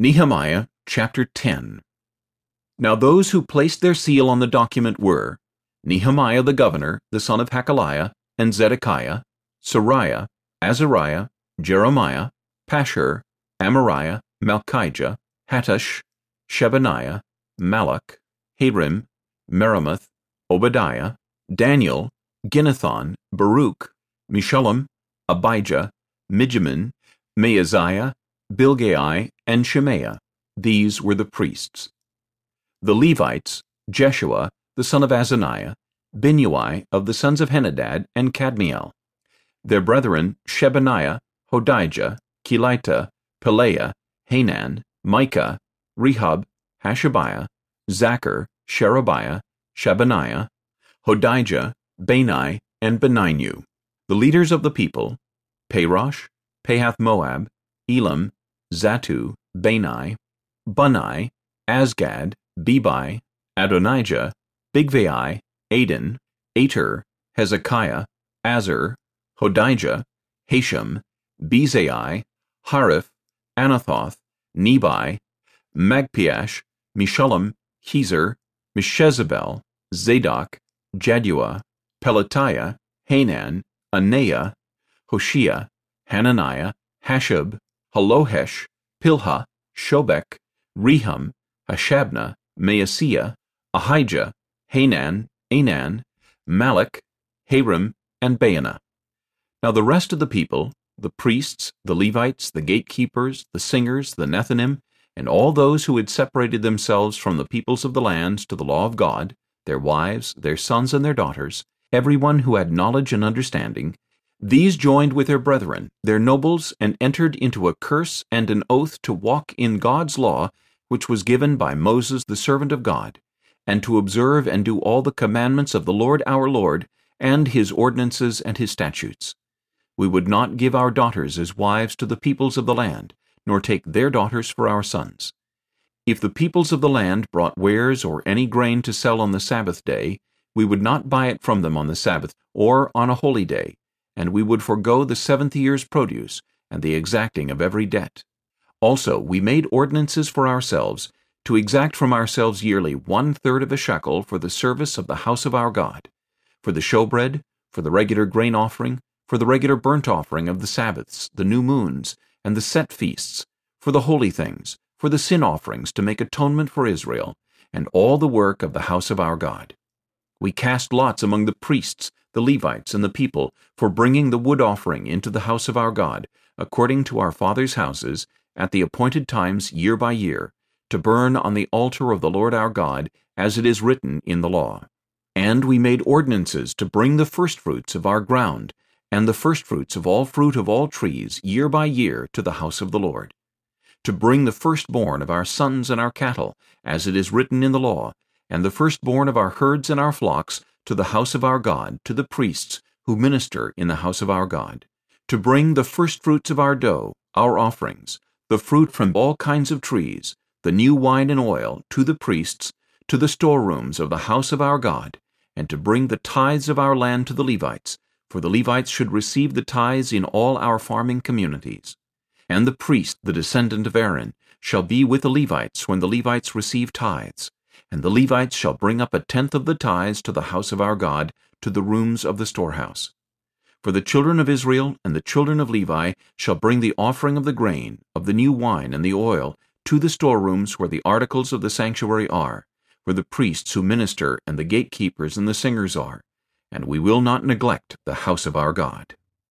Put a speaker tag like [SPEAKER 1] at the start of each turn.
[SPEAKER 1] Nehemiah chapter 10 Now those who placed their seal on the document were Nehemiah the governor, the son of Hachaliah, and Zedekiah, Seraiah, Azariah, Jeremiah, Pashhur, Amariah, Malchijah, Hattush, Shebaniah, Malluch, Harim, Meremoth, Obadiah, Daniel, Ginnethon, Baruch, Meshullam, Abijah, Mijamin, Maaziah, Bilgai, and Shemaiah. These were the priests. The Levites, Jeshua, the son of Azaniah, Binnui of the sons of Henadad, and Kadmiel. Their brethren Shebaniah, Hodijah, Kelita, Pelaiah, Hanan, Micah, Rehob, Hashabiah, Zaccur, Sherebiah, Shebaniah, Hodijah, Bani, and Beninu. The leaders of the people, Parosh, Pahath-Moab, Elam, Zattu, Bani, Bunni, Azgad, Bebai, Adonijah, Bigvai, Adin, Ater, Hezekiah, Azzur, Hodijah, Hashum, Bezai, Hariph, Anathoth, Nebai, Magpiash, Meshullam, Hezir, Meshezabeel, Zadok, Jaddua, Pelatiah, Hanan, Anaiah, Hoshea, Hananiah, Hasshub, Hallohesh, Pilha, Shobek, Rehum, Hashabnah, Maaseiah, Ahijah, Hanan, Anan, Malluch, Harim, and Baanah. Now the rest of the people, the priests, the Levites, the gatekeepers, the singers, the Nethinim, and all those who had separated themselves from the peoples of the lands to the law of God, their wives, their sons and their daughters, everyone who had knowledge and understanding, these joined with their brethren, their nobles, and entered into a curse and an oath to walk in God's law, which was given by Moses the servant of God, and to observe and do all the commandments of the Lord our Lord, and his ordinances and his statutes. We would not give our daughters as wives to the peoples of the land, nor take their daughters for our sons. If the peoples of the land brought wares or any grain to sell on the Sabbath day, we would not buy it from them on the Sabbath or on a holy day, and we would forego the seventh year's produce and the exacting of every debt. Also we made ordinances for ourselves, to exact from ourselves yearly one-third of a shekel for the service of the house of our God, for the showbread, for the regular grain offering, for the regular burnt offering of the Sabbaths, the new moons, and the set feasts, for the holy things, for the sin offerings to make atonement for Israel, and all the work of the house of our God. We cast lots among the priests, the Levites, and the people for bringing the wood offering into the house of our God, according to our fathers' houses, at the appointed times year by year, to burn on the altar of the Lord our God, as it is written in the law. And we made ordinances to bring the firstfruits of our ground, and the firstfruits of all fruit of all trees, year by year, to the house of the Lord. To bring the firstborn of our sons and our cattle, as it is written in the law, and the firstborn of our herds and our flocks, to the house of our God, to the priests, who minister in the house of our God, to bring the firstfruits of our dough, our offerings, the fruit from all kinds of trees, the new wine and oil, to the priests, to the storerooms of the house of our God, and to bring the tithes of our land to the Levites, for the Levites should receive the tithes in all our farming communities. And the priest, the descendant of Aaron, shall be with the Levites when the Levites receive tithes, and the Levites shall bring up a tenth of the tithes to the house of our God, to the rooms of the storehouse. For the children of Israel and the children of Levi shall bring the offering of the grain, of the new wine and the oil, to the storerooms where the articles of the sanctuary are, where the priests who minister and the gatekeepers and the singers are, and we will not neglect the house of our God.